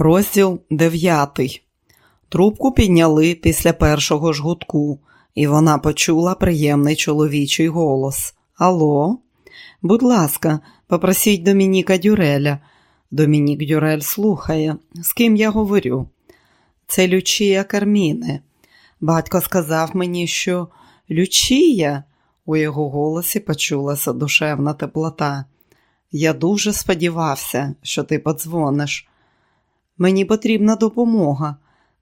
Розділ дев'ятий. Трубку підняли після першого жгутку, і вона почула приємний чоловічий голос. Алло, будь ласка, попросіть Домініка Дюреля. Домінік Дюрель слухає, з ким я говорю. Це Лючія Карміне. Батько сказав мені, що Лючія, у його голосі почулася душевна теплота. Я дуже сподівався, що ти подзвониш. Мені потрібна допомога.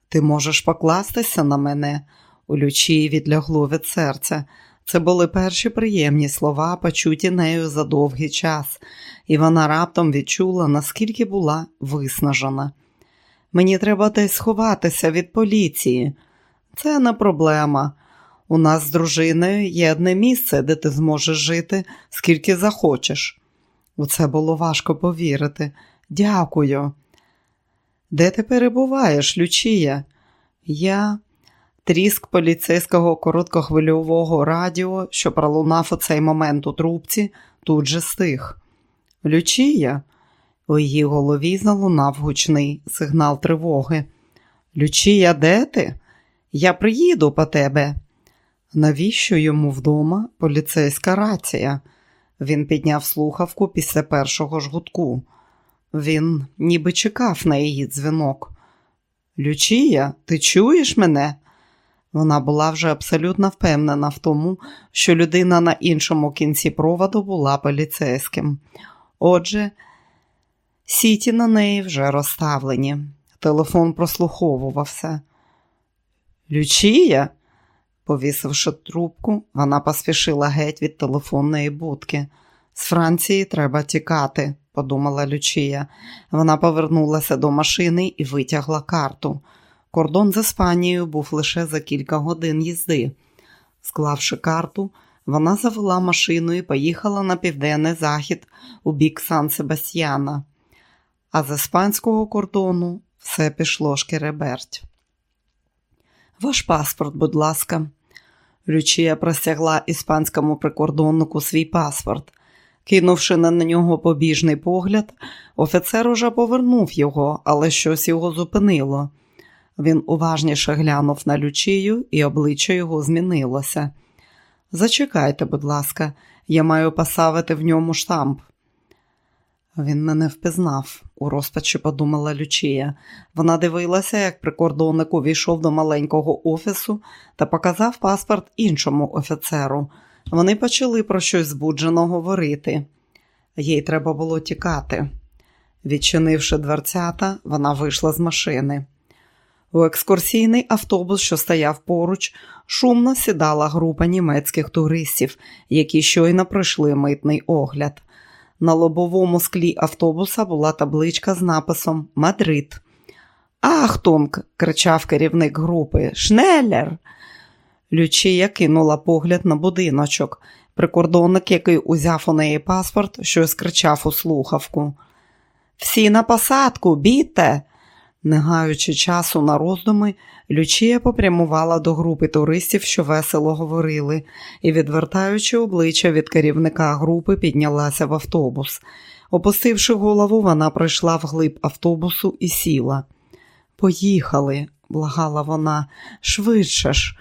Ти можеш покластися на мене. У Лючії відлягло від серця. Це були перші приємні слова, почуті нею за довгий час, і вона раптом відчула, наскільки була виснажена. Мені треба десь сховатися від поліції. Це не проблема. У нас з дружиною є одне місце, де ти зможеш жити, скільки захочеш. У це було важко повірити. Дякую. Де ти перебуваєш, Лючія? Я тріск поліцейського короткохвильового радіо, що пролунав у цей момент у трубці, тут же стих. Лючія, у її голові залунав гучний сигнал тривоги. Лючія, де ти? Я приїду по тебе. Навіщо йому вдома поліцейська рація? Він підняв слухавку після першого жгутку. Він ніби чекав на її дзвінок. Лючія, ти чуєш мене? Вона була вже абсолютно впевнена в тому, що людина на іншому кінці проводу була поліцейським. Отже, сіті на неї вже розставлені. Телефон прослуховувався. Лючія, повісивши трубку, вона поспішила геть від телефонної будки. З Франції треба тікати подумала Лючія. Вона повернулася до машини і витягла карту. Кордон з Іспанією був лише за кілька годин їзди. Склавши карту, вона завела машину і поїхала на південний захід у бік Сан Себастьяна. А з іспанського кордону все пішло шкереберть. Ваш паспорт, будь ласка. Лючія простягла іспанському прикордоннику свій паспорт. Кинувши на нього побіжний погляд, офіцер уже повернув його, але щось його зупинило. Він уважніше глянув на лючію, і обличчя його змінилося. Зачекайте, будь ласка, я маю поставити в ньому штамп. Він мене впізнав, у розпачі подумала Лючія. Вона дивилася, як прикордонник увійшов до маленького офісу та показав паспорт іншому офіцеру. Вони почали про щось збуджено говорити. Їй треба було тікати. Відчинивши дверцята, вона вийшла з машини. У екскурсійний автобус, що стояв поруч, шумно сідала група німецьких туристів, які щойно пройшли митний огляд. На лобовому склі автобуса була табличка з написом Мадрид. Ахтунг! кричав керівник групи. Шнеллер! Лючія кинула погляд на будиночок. Прикордонник, який узяв у неї паспорт, щось кричав у слухавку. Всі на посадку, бійте!» Не гаючи часу на роздуми, Лючія попрямувала до групи туристів, що весело говорили, і, відвертаючи обличчя від керівника групи, піднялася в автобус. Опустивши голову, вона прийшла вглиб автобусу і сіла. Поїхали, благала вона, швидше ж.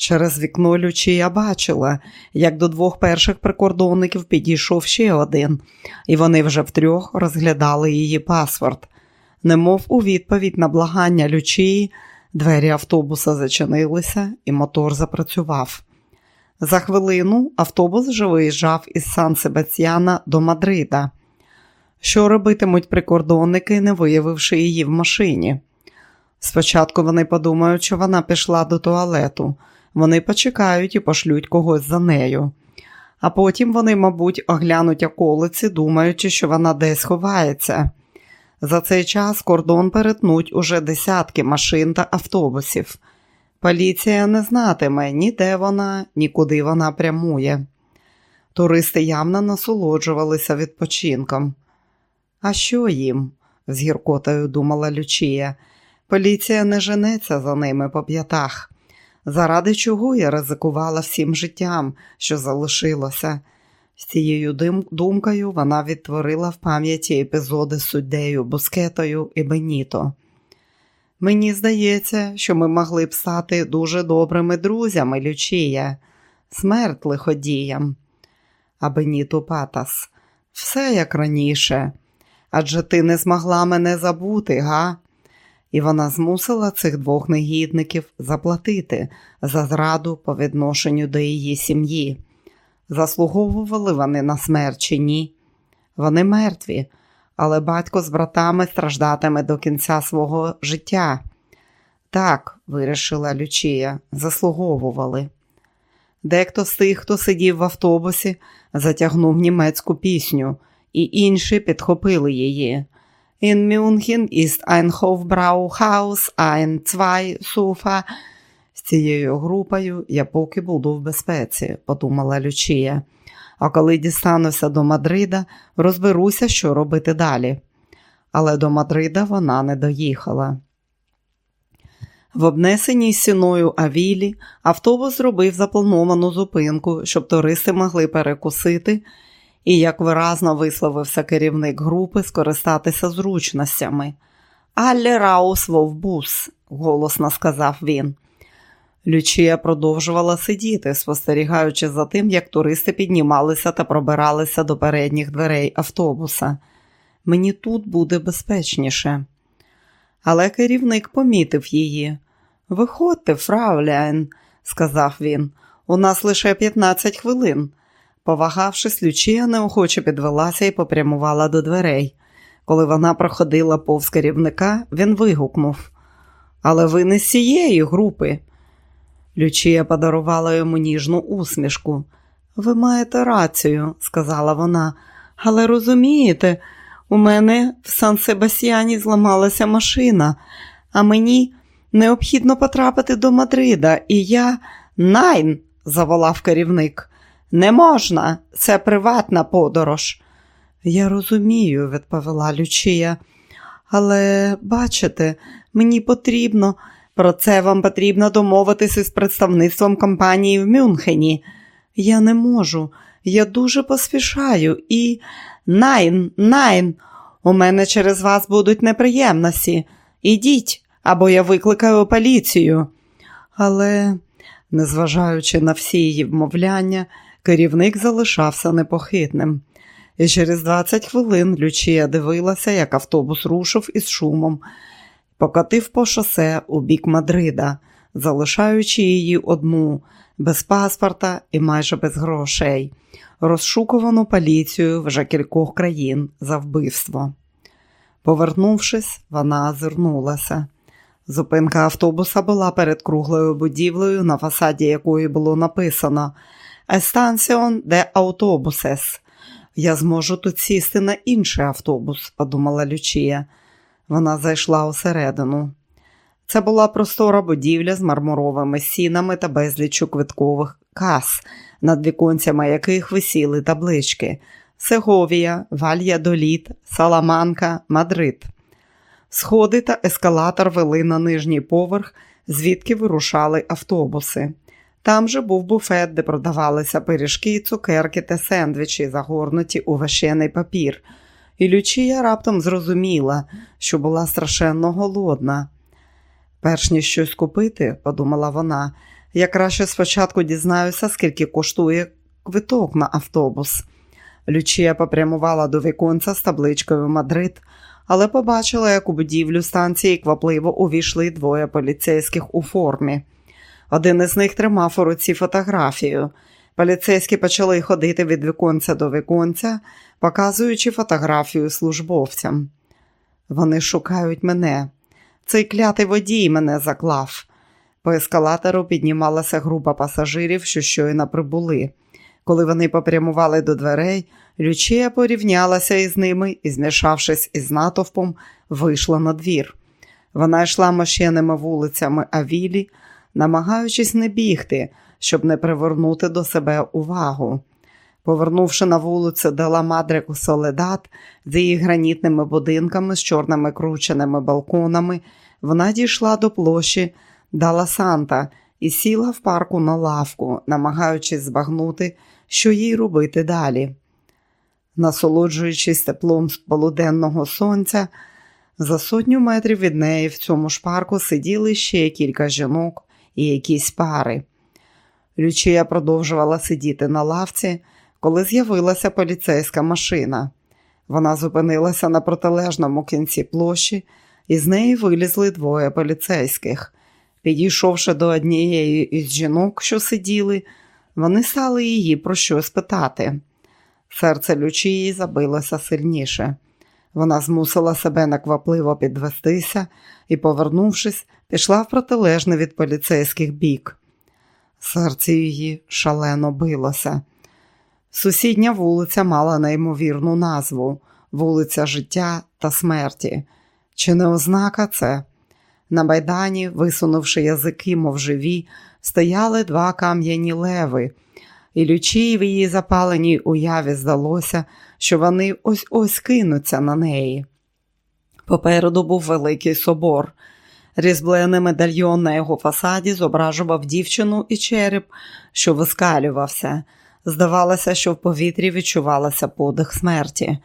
Через вікно Лючія бачила, як до двох перших прикордонників підійшов ще один, і вони вже втрьох розглядали її паспорт. Немов у відповідь на благання Лючії, двері автобуса зачинилися, і мотор запрацював. За хвилину автобус вже виїжджав із Сан Себастьяна до Мадрида. Що робитимуть прикордонники, не виявивши її в машині? Спочатку вони подумають, що вона пішла до туалету. Вони почекають і пошлють когось за нею. А потім вони, мабуть, оглянуть околиці, думаючи, що вона десь ховається. За цей час кордон перетнуть уже десятки машин та автобусів. Поліція не знатиме ні де вона, ні куди вона прямує. Туристи явно насолоджувалися відпочинком. А що їм? з гіркотою думала Лючія. Поліція не женеться за ними по п'ятах. Заради чого я ризикувала всім життям, що залишилося? З цією думкою вона відтворила в пам'яті епізоди з суддею Бускетою і Беніто. Мені здається, що ми могли б стати дуже добрими друзями, Лючія, смерть лиходіям. А Беніто Патас, все як раніше. Адже ти не змогла мене забути, га? І вона змусила цих двох негідників заплатити за зраду по відношенню до її сім'ї. Заслуговували вони на смерть чи ні? Вони мертві, але батько з братами страждатиме до кінця свого життя. Так, вирішила Лючія, заслуговували. Дехто з тих, хто сидів в автобусі, затягнув німецьку пісню, і інші підхопили її. München ist ein Hofbrauhaus, ein zwei Sofa. З цією групою я поки буду в безпеці, подумала Лючія. А коли дістануся до Мадрида, розберуся, що робити далі. Але до Мадрида вона не доїхала. В обнесеній сіною Авілі автобус зробив заплановану зупинку, щоб туристи могли перекусити і, як виразно висловився керівник групи, скористатися зручностями. Алле Раус Вовбус, голосно сказав він. Лючія продовжувала сидіти, спостерігаючи за тим, як туристи піднімалися та пробиралися до передніх дверей автобуса. Мені тут буде безпечніше. Але керівник помітив її. Виходьте, фрауляйн, сказав він, у нас лише 15 хвилин. Повагавшись, Лючія неохоче підвелася і попрямувала до дверей. Коли вона проходила повз керівника, він вигукнув Але ви не з цієї групи. Лючія подарувала йому ніжну усмішку. Ви маєте рацію, сказала вона, але розумієте, у мене в Сан Себастьяні зламалася машина, а мені необхідно потрапити до Мадрида, і я найн, заволав керівник. Не можна, це приватна подорож. Я розумію, відповіла Лючія, але бачите, мені потрібно, про це вам потрібно домовитися з представництвом компанії в Мюнхені. Я не можу, я дуже поспішаю і найн, найн, у мене через вас будуть неприємності. Ідіть, або я викликаю поліцію. Але, незважаючи на всі її вмовляння, керівник залишався непохитним. І через 20 хвилин Лючія дивилася, як автобус рушив із шумом, покатив по шосе у бік Мадрида, залишаючи її одну, без паспорта і майже без грошей, розшукувану поліцією вже кількох країн за вбивство. Повернувшись, вона озирнулася. Зупинка автобуса була перед круглою будівлею, на фасаді якої було написано Естанціон де автобусес. Я зможу тут сісти на інший автобус, подумала Лючія. Вона зайшла усередину. Це була простора будівля з мармуровими сінами та безліччю квиткових кас, над віконцями яких висіли таблички Сеговія, Вальядоліт, Саламанка, Мадрид. Сходи та ескалатор вели на нижній поверх, звідки вирушали автобуси. Там же був буфет, де продавалися пиріжки, цукерки та сендвічі, загорнуті у ващений папір. І Лючія раптом зрозуміла, що була страшенно голодна. Перш ніж щось купити, подумала вона, я краще спочатку дізнаюся, скільки коштує квиток на автобус. Лючія попрямувала до віконця з табличкою Мадрид, але побачила, як у будівлю станції квапливо увійшли двоє поліцейських у формі. Один із них тримав у руці фотографію. Поліцейські почали ходити від віконця до віконця, показуючи фотографію службовцям. Вони шукають мене. Цей клятий водій мене заклав. По ескалатору піднімалася група пасажирів, що щойно прибули. Коли вони попрямували до дверей, Лючія порівнялася із ними і, змішавшись із натовпом, вийшла на двір. Вона йшла мощеними вулицями Авілі, намагаючись не бігти, щоб не привернути до себе увагу. Повернувши на вулицю Дела Мадрику Соледат з її гранітними будинками з чорними крученими балконами, вона дійшла до площі Дала Санта і сіла в парку на лавку, намагаючись збагнути, що їй робити далі. Насолоджуючись теплом з полуденного сонця, за сотню метрів від неї в цьому ж парку сиділи ще кілька жінок і якісь пари. Лючія продовжувала сидіти на лавці, коли з'явилася поліцейська машина. Вона зупинилася на протилежному кінці площі, і з неї вилізли двоє поліцейських. Підійшовши до однієї із жінок, що сиділи, вони стали її про щось питати. Серце Лючії забилося сильніше. Вона змусила себе наквапливо підвестися і, повернувшись, пішла в протилежний від поліцейських бік. Серце її шалено билося. Сусідня вулиця мала неймовірну назву вулиця життя та смерті. Чи не ознака це? На майдані, висунувши язики, мов живі, стояли два кам'яні леви, і лючій в її запаленій уяві здалося, що вони ось ось кинуться на неї. Попереду був великий собор. Різблений медальйон на його фасаді зображував дівчину і череп, що вискалювався. Здавалося, що в повітрі відчувалося подих смерті.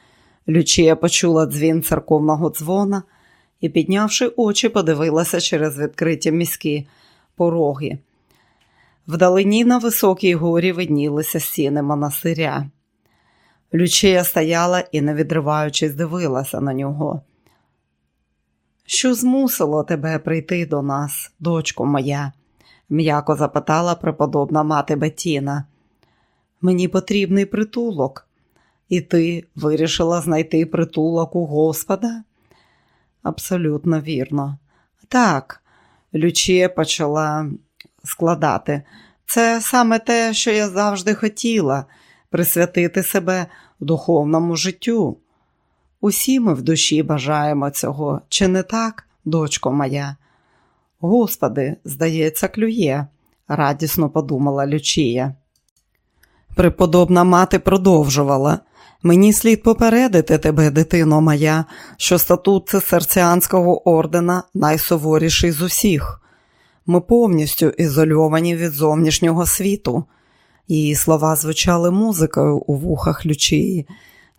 Лючія почула дзвін церковного дзвона і, піднявши очі, подивилася через відкриті міські пороги. Вдалині на високій горі виднілися стіни монастиря. Лючія стояла і, не відриваючись, дивилася на нього. Що змусило тебе прийти до нас, дочко моя? м'яко запитала преподобна мати Бетіна. Мені потрібний притулок, і ти вирішила знайти притулок у Господа? Абсолютно вірно. Так, Лючія почала складати. Це саме те, що я завжди хотіла присвятити себе духовному життю. Усі ми в душі бажаємо цього, чи не так, дочко моя? Господи, здається, клює, радісно подумала Лючія. Преподобна мати продовжувала. Мені слід попередити тебе, дитино моя, що статут цисарціанського ордена найсуворіший з усіх. Ми повністю ізольовані від зовнішнього світу. Її слова звучали музикою у вухах Лючії.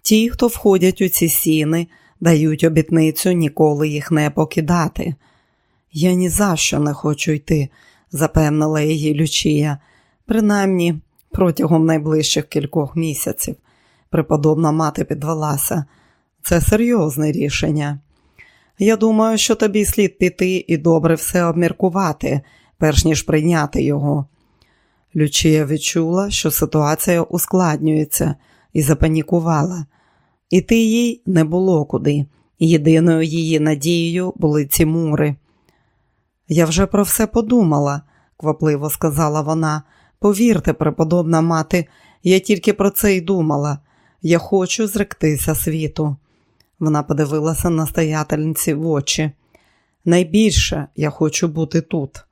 Ті, хто входять у ці сіни, дають обітницю ніколи їх не покидати. Я ні за що не хочу йти, запевнила її Лючія, принаймні протягом найближчих кількох місяців. Преподобна мати підвелася. Це серйозне рішення. Я думаю, що тобі слід піти і добре все обміркувати, перш ніж прийняти його. Лючія відчула, що ситуація ускладнюється, і запанікувала. Іти їй не було куди. Єдиною її надією були ці мури. Я вже про все подумала, квапливо сказала вона. Повірте, преподобна мати, я тільки про це й думала. Я хочу зректися світу. Вона подивилася настоятельниці в очі. Найбільше я хочу бути тут.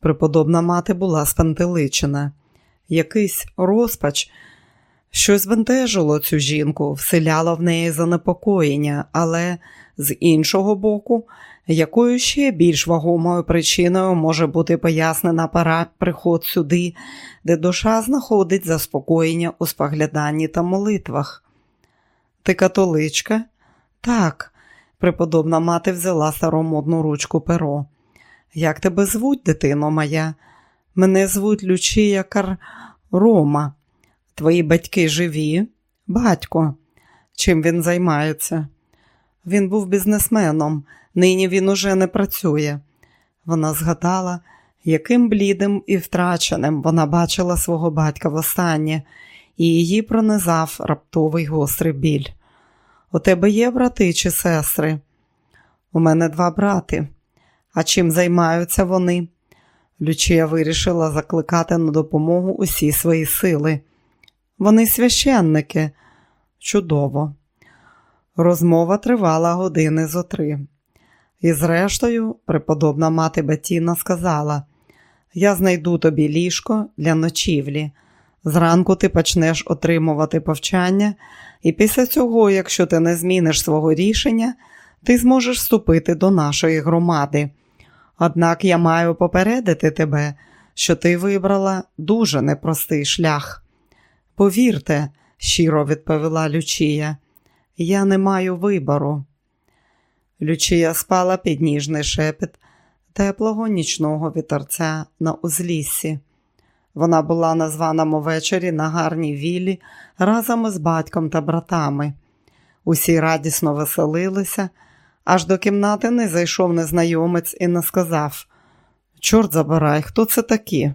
Преподобна мати була спантеличена. Якийсь розпач, щось бентежило цю жінку, вселяло в неї занепокоєння, але з іншого боку, якою ще більш вагомою причиною може бути пояснена пора приход сюди, де душа знаходить заспокоєння у спогляданні та молитвах. Ти католичка? Так, преподобна мати взяла старомодну ручку перо. Як тебе звуть, дитино моя? Мене звуть Лючія Кар Рома. Твої батьки живі? Батько. Чим він займається? Він був бізнесменом, нині він уже не працює. Вона згадала, яким блідим і втраченим вона бачила свого батька востаннє, і її пронизав раптовий гострий біль. У тебе є брати чи сестри? У мене два брати. А чим займаються вони? Лючія вирішила закликати на допомогу усі свої сили. Вони священники. Чудово. Розмова тривала години зо три. І, зрештою, преподобна мати Бетіна сказала: Я знайду тобі ліжко для ночівлі. Зранку ти почнеш отримувати повчання, і після цього, якщо ти не зміниш свого рішення, ти зможеш вступити до нашої громади. Однак я маю попередити тебе, що ти вибрала дуже непростий шлях. Повірте, щиро відповіла Лючія, я не маю вибору. Лючія спала під ніжний шепіт теплого нічного вітерця на узліссі. Вона була на званому вечорі на гарній віллі разом із батьком та братами. Усі радісно веселилися, аж до кімнати не зайшов незнайомець і не сказав Чорт забирай, хто це такі?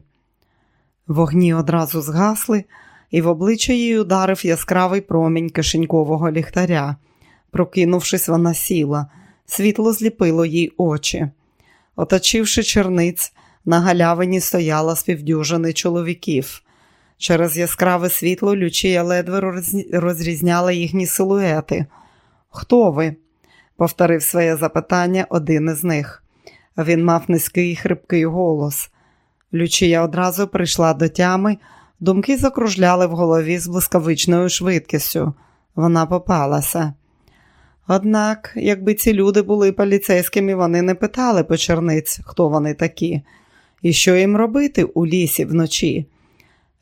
Вогні одразу згасли, і в обличчя їй ударив яскравий промінь кишенькового ліхтаря. Прокинувшись, вона сіла, світло зліпило їй очі. Оточивши черниць, на галявині стояла співдюжини чоловіків. Через яскраве світло Лючія ледве розрізняла їхні силуети. Хто ви? повторив своє запитання один із них. Він мав низький хрипкий голос. Лючія одразу прийшла до тями, думки закружляли в голові з блискавичною швидкістю. Вона попалася. Однак, якби ці люди були поліцейськими, вони не питали по черниць, хто вони такі, і що їм робити у лісі вночі.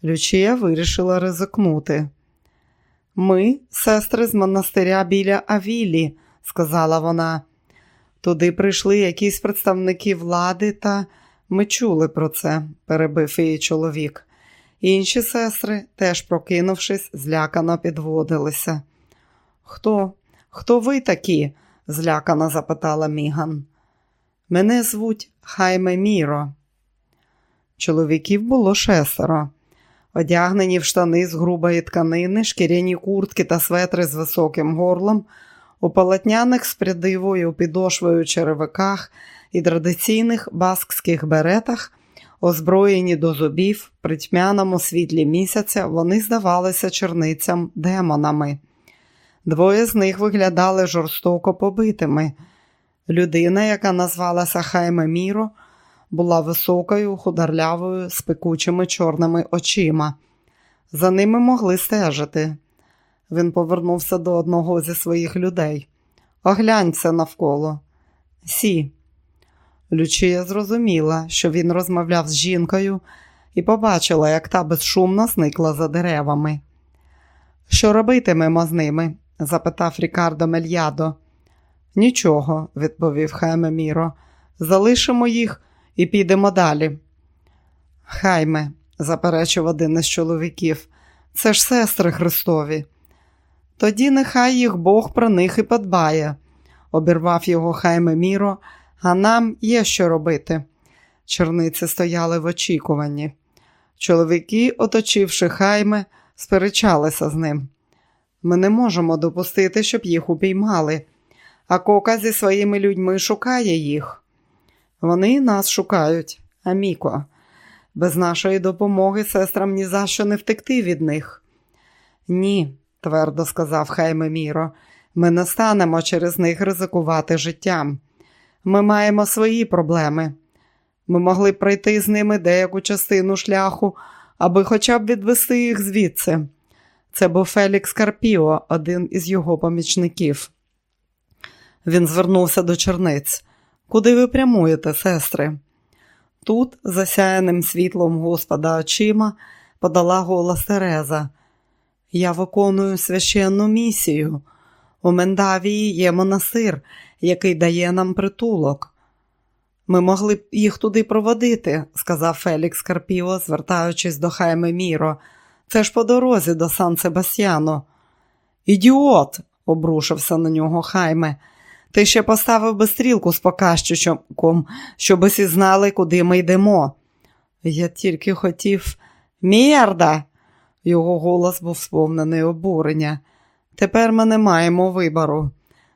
Лючія вирішила ризикнути. Ми, сестри з монастиря біля Авілі, сказала вона. Туди прийшли якісь представники влади, та ми чули про це, перебив її чоловік. Інші сестри, теж прокинувшись, злякано підводилися. Хто? Хто ви такі? злякано запитала Міган. Мене звуть Хайме Міро. Чоловіків було шестеро. Одягнені в штани з грубої тканини, шкіряні куртки та светри з високим горлом, у полотняних з прядивою підошвою черевиках і традиційних баскських беретах, озброєні до зубів, при тьмяному світлі місяця, вони здавалися черницям демонами. Двоє з них виглядали жорстоко побитими. Людина, яка назвалася Хайме Міро, була високою, хударлявою, з пекучими чорними очима. За ними могли стежити. Він повернувся до одного зі своїх людей. Оглянься навколо. Сі. Лючія зрозуміла, що він розмовляв з жінкою, і побачила, як та безшумно зникла за деревами. Що робитимемо з ними? запитав Рікардо Мельядо. Нічого, відповів Хайме Міро. Залишимо їх і підемо далі. Хайме, заперечив один із чоловіків, це ж сестри Христові. Тоді нехай їх Бог про них і подбає, обірвав його Хайме Міро, а нам є що робити. Черниці стояли в очікуванні. Чоловіки, оточивши хайме, сперечалися з ним. Ми не можемо допустити, щоб їх упіймали, а кока зі своїми людьми шукає їх. Вони нас шукають, Аміко. Без нашої допомоги сестрам ні за що не втекти від них. Ні, твердо сказав Хайме Міро, ми не станемо через них ризикувати життям. Ми маємо свої проблеми. Ми могли пройти з ними деяку частину шляху, аби хоча б відвести їх звідси. Це був Фелікс Карпіо, один із його помічників. Він звернувся до черниць. Куди ви прямуєте, сестри? Тут, засяяним світлом Господа очима, подала голос Тереза. Я виконую священну місію. У Мендавії є монастир, який дає нам притулок. Ми могли б їх туди проводити, сказав Фелікс Карпіо, звертаючись до Хайме Міро. Це ж по дорозі до Сан Себастьяно. Ідіот, обрушився на нього Хайме. Ти ще поставив би стрілку з показчиком, щоб усі знали, куди ми йдемо. Я тільки хотів Мірда. Його голос був сповнений обурення. Тепер ми не маємо вибору.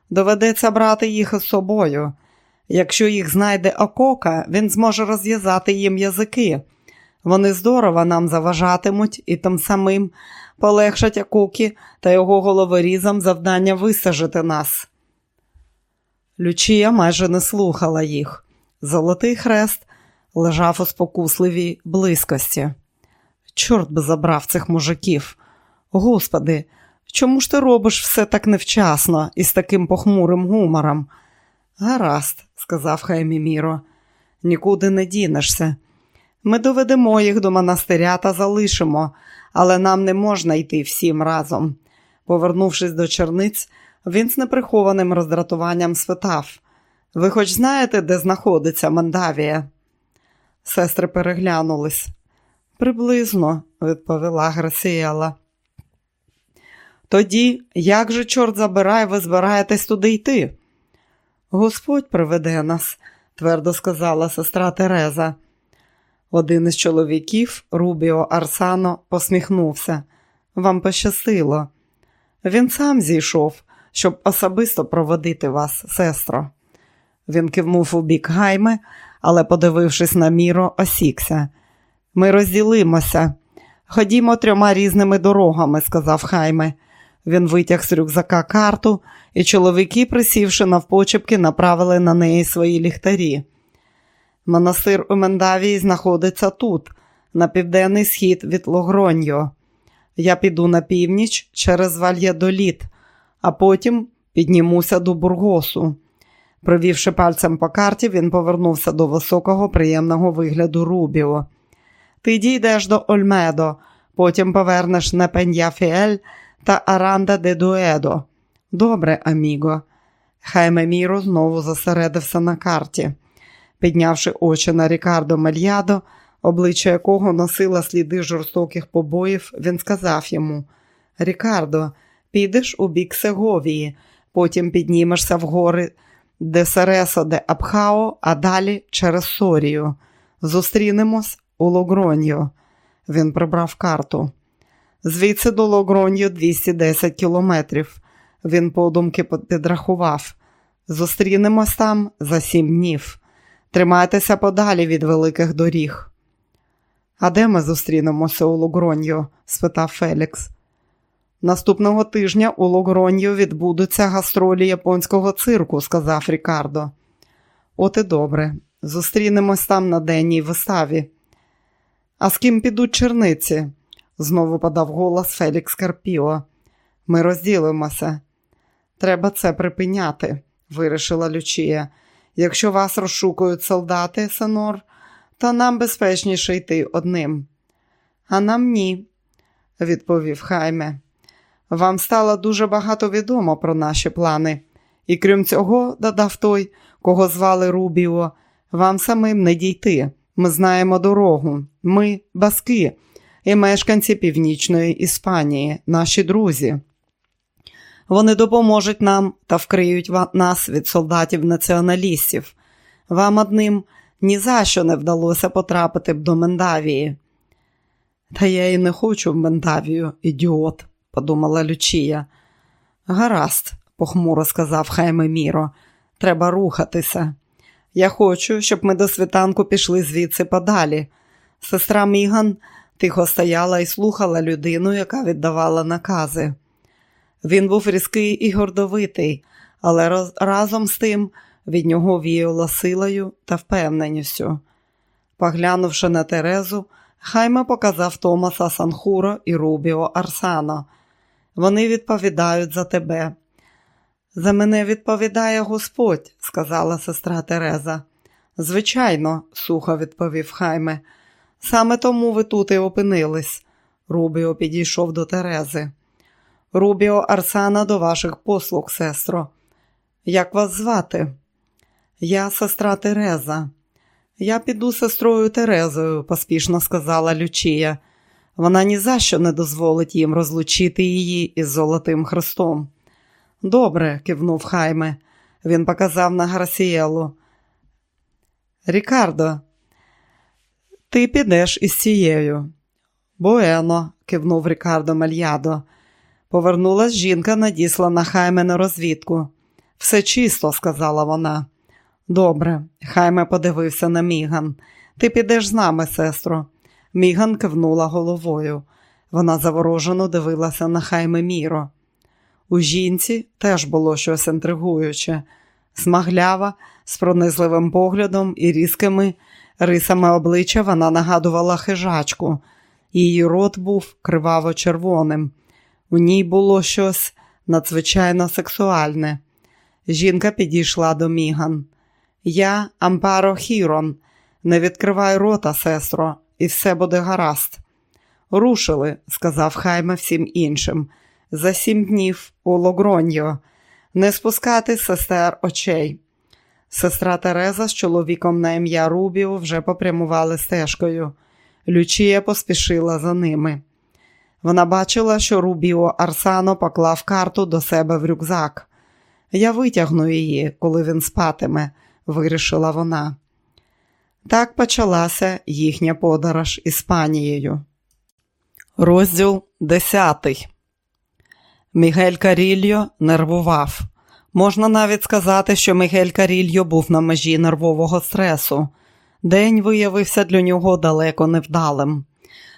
Доведеться брати їх із собою. Якщо їх знайде окока, він зможе розв'язати їм язики. Вони здорово нам заважатимуть і тим самим полегшать окуки та його головорізам завдання висажити нас. Лючія майже не слухала їх. Золотий хрест лежав у спокусливій близькості. Чорт би забрав цих мужиків. Господи, чому ж ти робиш все так невчасно і з таким похмурим гумором? Гаразд, сказав Хаймі Міро, нікуди не дінешся. Ми доведемо їх до монастиря та залишимо, але нам не можна йти всім разом. Повернувшись до черниць, він з неприхованим роздратуванням спитав Ви хоч знаєте, де знаходиться Мандавія? Сестри переглянулись. Приблизно, відповіла Грасіела. Тоді, як же, чорт забирай, ви збираєтесь туди йти? Господь приведе нас, твердо сказала сестра Тереза. Один із чоловіків, Рубіо Арсано, посміхнувся. Вам пощастило. Він сам зійшов, щоб особисто проводити вас, сестро. Він кивнув у бік гайми, але, подивившись на міро, осікся. Ми розділимося. Ходімо трьома різними дорогами, сказав Хайме. Він витяг з рюкзака карту, і чоловіки, присівши навпочепки, направили на неї свої ліхтарі. Монастир у Мендавії знаходиться тут, на південний схід від Логроньо. Я піду на північ через Вальєдоліт, а потім піднімуся до Бургосу. Провівши пальцем по карті, він повернувся до високого, приємного вигляду Рубіо. Ти дійдеш до Ольмедо, потім повернеш на Пеньяфіель та Аранда де Дуедо. Добре, Аміго. Хайме Міро знову зосередився на карті. Піднявши очі на Рікардо Мельядо, обличчя якого носила сліди жорстоких побоїв, він сказав йому: Рікардо, підеш у бік Сеговії, потім піднімешся в гори де Сересо де Абхао, а далі через Сорію. Зустрінемось у Логроньо. Він прибрав карту. Звідси до Логроньо 210 кілометрів. Він подумки підрахував. Зустрінемось там за сім днів. Тримайтеся подалі від великих доріг. А де ми зустрінемося у Логроньо? спитав Фелікс. Наступного тижня у Логроньо відбудуться гастролі японського цирку, сказав Рікардо. От і добре. Зустрінемось там на денній виставі. А з ким підуть черниці? Знову подав голос Фелікс Карпіо. Ми розділимося. Треба це припиняти, вирішила Лючія. Якщо вас розшукують солдати, Сенор, то нам безпечніше йти одним. А нам ні, відповів Хайме. Вам стало дуже багато відомо про наші плани, і крім цього, додав той, кого звали Рубіо, вам самим не дійти. Ми знаємо дорогу, ми баски і мешканці Північної Іспанії, наші друзі. Вони допоможуть нам та вкриють нас від солдатів-націоналістів. Вам одним ні за що не вдалося потрапити б до Мендавії. Та я і не хочу в Мендавію, ідіот, подумала Лючія. Гаразд, похмуро сказав Хайме Міро, треба рухатися. Я хочу, щоб ми до світанку пішли звідси подалі. Сестра Міган тихо стояла і слухала людину, яка віддавала накази. Він був різкий і гордовитий, але роз... разом з тим від нього віяло силою та впевненістю. Поглянувши на Терезу, Хайме показав Томаса Санхуро і Рубіо Арсано. Вони відповідають за тебе. За мене відповідає Господь, сказала сестра Тереза. Звичайно, сухо відповів Хайме. Саме тому ви тут і опинились. Рубіо підійшов до Терези. Рубіо Арсана до ваших послуг, сестро. Як вас звати? Я сестра Тереза. Я піду сестрою Терезою, поспішно сказала Лючія. Вона ні за що не дозволить їм розлучити її із Золотим Христом. Добре, кивнув Хайме. Він показав на Грасієлу. Рікардо, ти підеш із цією. Буено, кивнув Рікардо Мальядо. Повернулась жінка, надіслана Хайме на розвідку. Все чисто, сказала вона. Добре, Хайме подивився на Міган. Ти підеш з нами, сестро. Міган кивнула головою. Вона заворожено дивилася на Хайме Міро. У жінці теж було щось інтригуюче, смаглява, з пронизливим поглядом і різкими рисами обличчя вона нагадувала хижачку. Її рот був криваво-червоним. У ній було щось надзвичайно сексуальне. Жінка підійшла до Міган. Я Ампаро Хірон, Не відкривай рота, сестро, і все буде гаразд. Рушили, сказав Хайме всім іншим. За сім днів у Логроньо. Не спускати сестер очей. Сестра Тереза з чоловіком на ім'я Рубіо вже попрямували стежкою. Лючія поспішила за ними. Вона бачила, що Рубіо Арсано поклав карту до себе в рюкзак. Я витягну її, коли він спатиме, вирішила вона. Так почалася їхня подорож Іспанією. Розділ десятий. Мігель Карільо нервував. Можна навіть сказати, що Мігель Карільо був на межі нервового стресу. День виявився для нього далеко невдалим.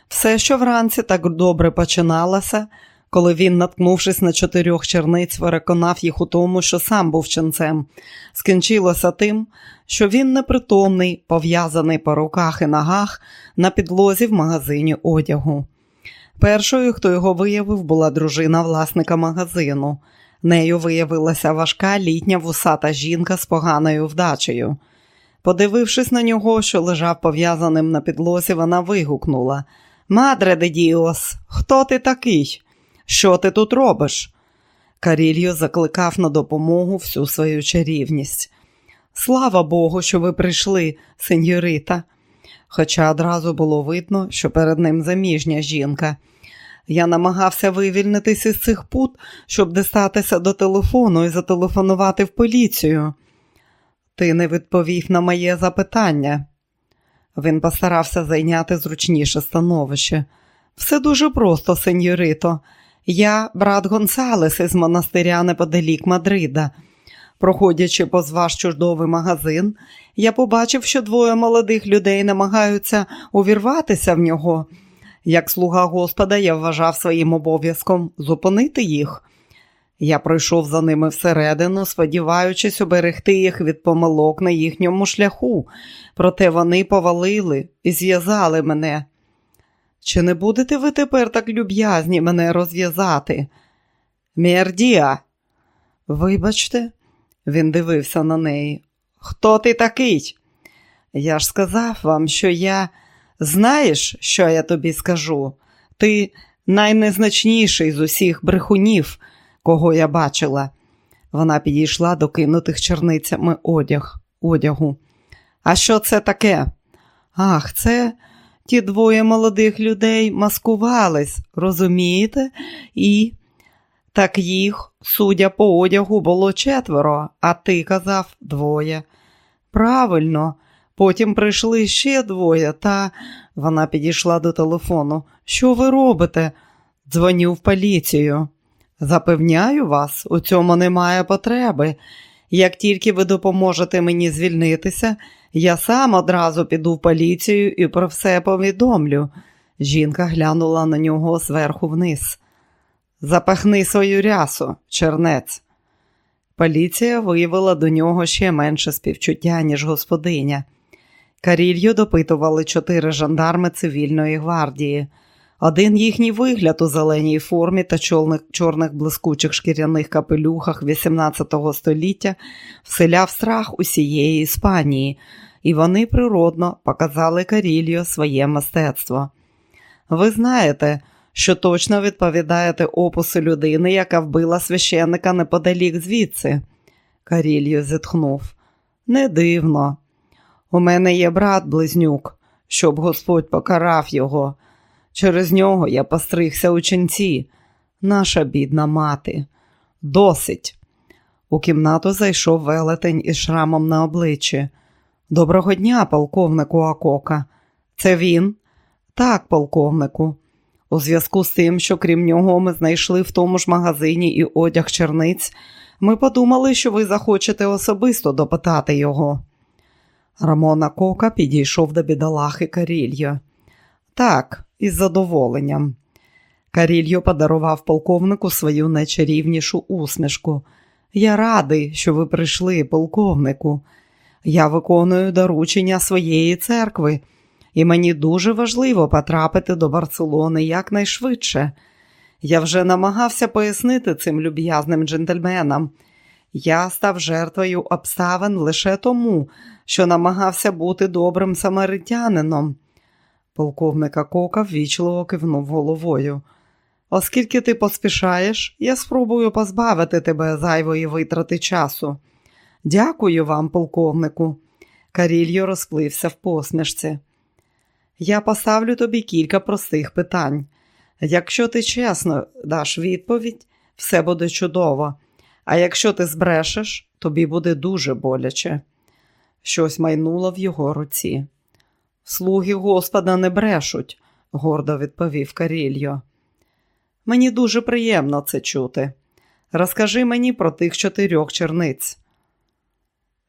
Все, що вранці так добре починалося, коли він, наткнувшись на чотирьох черниць, переконав їх у тому, що сам був ченцем, скінчилося тим, що він непритомний, пов'язаний по руках і ногах на підлозі в магазині одягу. Першою, хто його виявив, була дружина власника магазину. Нею виявилася важка літня вусата жінка з поганою вдачею. Подивившись на нього, що лежав пов'язаним на підлозі, вона вигукнула Мадре де Діос, хто ти такий? Що ти тут робиш? Карільо закликав на допомогу всю свою чарівність. Слава Богу, що ви прийшли, сеньорита. Хоча одразу було видно, що перед ним заміжня жінка. Я намагався вивільнитись із цих пут, щоб дістатися до телефону і зателефонувати в поліцію. Ти не відповів на моє запитання. Він постарався зайняти зручніше становище. Все дуже просто, сеньорито. Я брат Гонсалес із монастиря неподалік Мадрида. Проходячи повз ваш чудовий магазин, я побачив, що двоє молодих людей намагаються увірватися в нього. Як слуга Господа, я вважав своїм обов'язком зупинити їх. Я пройшов за ними всередину, сподіваючись уберегти їх від помилок на їхньому шляху, проте вони повалили і зв'язали мене. Чи не будете ви тепер так люб'язні мене розв'язати? Мердія, вибачте, він дивився на неї. Хто ти такий? Я ж сказав вам, що я. Знаєш, що я тобі скажу? Ти найнезначніший з усіх брехунів, кого я бачила. Вона підійшла до кинутих черницями одяг, одягу. А що це таке? Ах, це ті двоє молодих людей маскувались, розумієте? І так їх, судя по одягу, було четверо, а ти казав двоє. Правильно, потім прийшли ще двоє, та вона підійшла до телефону. Що ви робите? Дзвоню в поліцію. Запевняю вас, у цьому немає потреби. Як тільки ви допоможете мені звільнитися, я сам одразу піду в поліцію і про все повідомлю. Жінка глянула на нього зверху вниз. Запахни свою рясу, чернець. Поліція виявила до нього ще менше співчуття, ніж господиня. Карілью допитували чотири жандарми цивільної гвардії. Один їхній вигляд у зеленій формі та чорних, блискучих шкіряних капелюхах XVIII століття вселяв страх усієї Іспанії, і вони природно показали Карільо своє мистецтво. Ви знаєте, що точно відповідаєте опису людини, яка вбила священника неподалік звідси. Карільо зітхнув. Не дивно. У мене є брат близнюк, щоб Господь покарав його. Через нього я постригся у ченці. Наша бідна мати. Досить. У кімнату зайшов велетень із шрамом на обличчі. Доброго дня, полковнику Акока. Це він? Так, полковнику. У зв'язку з тим, що крім нього ми знайшли в тому ж магазині і одяг черниць, ми подумали, що ви захочете особисто допитати його. Рамона Кока підійшов до бідолахи Карілья. Так, із задоволенням. Карільо подарував полковнику свою найчарівнішу усмішку. Я радий, що ви прийшли, полковнику. Я виконую доручення своєї церкви, і мені дуже важливо потрапити до Барселони якнайшвидше. Я вже намагався пояснити цим люб'язним джентльменам. Я став жертвою обставин лише тому, що намагався бути добрим самаритянином. Полковника Кока ввічливо кивнув головою. Оскільки ти поспішаєш, я спробую позбавити тебе зайвої витрати часу. Дякую вам, полковнику. Карільо розплився в посмішці. Я поставлю тобі кілька простих питань. Якщо ти чесно даш відповідь, все буде чудово, а якщо ти збрешеш, тобі буде дуже боляче. Щось майнуло в його руці. Слуги Господа не брешуть, гордо відповів Карільо. Мені дуже приємно це чути. Розкажи мені про тих чотирьох черниць.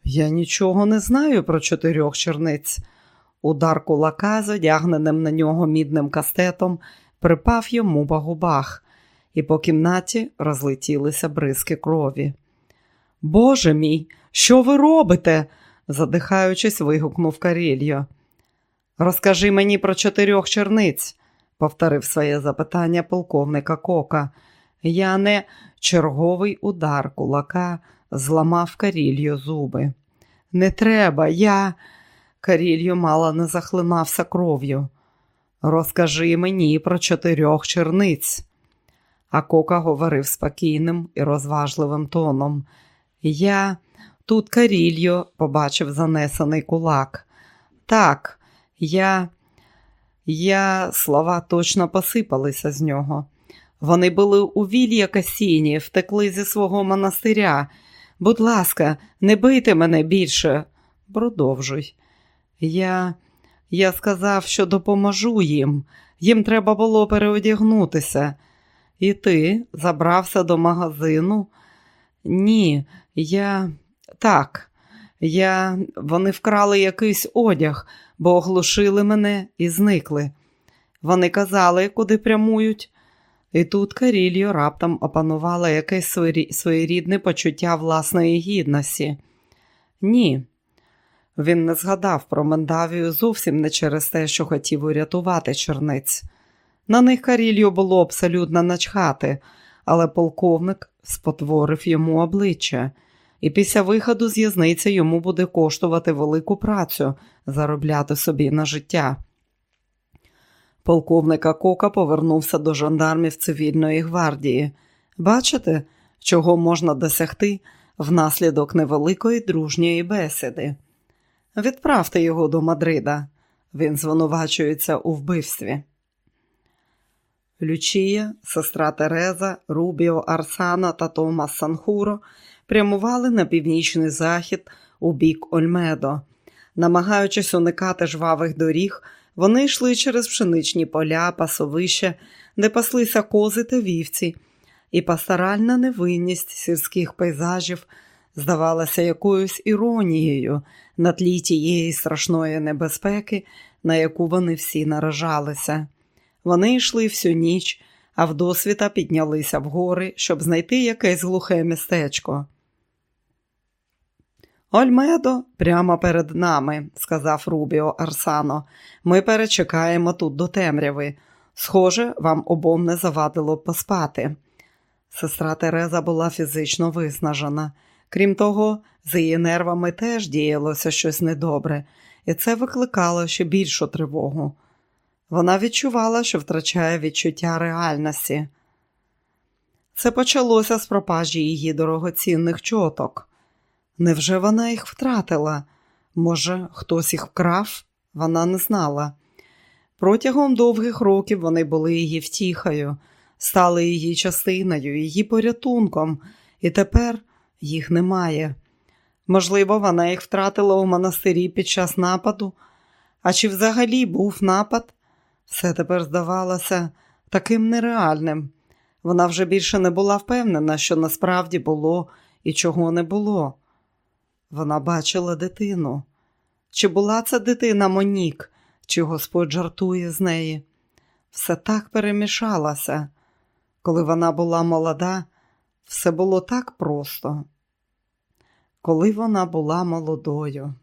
Я нічого не знаю про чотирьох черниць. Удар кулака, задягненим на нього мідним кастетом, припав йому по губах, і по кімнаті розлетілися бризки крові. Боже мій, що ви робите? задихаючись, вигукнув Карільо. Розкажи мені про чотирьох черниць, повторив своє запитання полковника Кока. Я не черговий удар кулака зламав Карілью зуби. Не треба, я. Карілью мало не захлинався кров'ю. Розкажи мені про чотирьох черниць. А Кока говорив спокійним і розважливим тоном. Я тут Карільо побачив занесений кулак. Так, я, я, слова точно посипалися з нього. Вони були у вілья Касіні, втекли зі свого монастиря. Будь ласка, не бийте мене більше. Продовжуй. Я я сказав, що допоможу їм. Їм треба було переодягнутися. І ти забрався до магазину? Ні, я так, я... вони вкрали якийсь одяг, бо оглушили мене і зникли. Вони казали, куди прямують. І тут Карільо раптом опанувала якесь своєрідне почуття власної гідності. Ні, він не згадав про Мендавію зовсім не через те, що хотів урятувати черниць. На них Карілью було абсолютно начхати, але полковник спотворив йому обличчя, і після виходу з в'язниці йому буде коштувати велику працю заробляти собі на життя. Полковника Кока повернувся до жандармів цивільної гвардії. Бачите, чого можна досягти внаслідок невеликої дружньої бесіди. Відправте його до Мадрида. Він звинувачується у вбивстві. Лючія, сестра Тереза, Рубіо Арсана та Томас Санхуро прямували на північний захід у бік Ольмедо. Намагаючись уникати жвавих доріг, вони йшли через пшеничні поля, пасовища, де паслися кози та вівці, і пасторальна невинність сільських пейзажів здавалася якоюсь іронією на тлі тієї страшної небезпеки, на яку вони всі наражалися. Вони йшли всю ніч, а вдосвіта піднялися в гори, щоб знайти якесь глухе містечко. Ольмедо прямо перед нами, сказав Рубіо Арсано. Ми перечекаємо тут до темряви. Схоже, вам обом не завадило поспати. Сестра Тереза була фізично виснажена. Крім того, з її нервами теж діялося щось недобре, і це викликало ще більшу тривогу. Вона відчувала, що втрачає відчуття реальності. Це почалося з пропажі її дорогоцінних чоток. Невже вона їх втратила? Може, хтось їх вкрав? Вона не знала. Протягом довгих років вони були її втіхою, стали її частиною, її порятунком, і тепер їх немає. Можливо, вона їх втратила у монастирі під час нападу, а чи взагалі був напад? Все тепер здавалося таким нереальним. Вона вже більше не була впевнена, що насправді було і чого не було. Вона бачила дитину. Чи була це дитина Монік, чи Господь жартує з неї? Все так перемішалося. Коли вона була молода, все було так просто. Коли вона була молодою.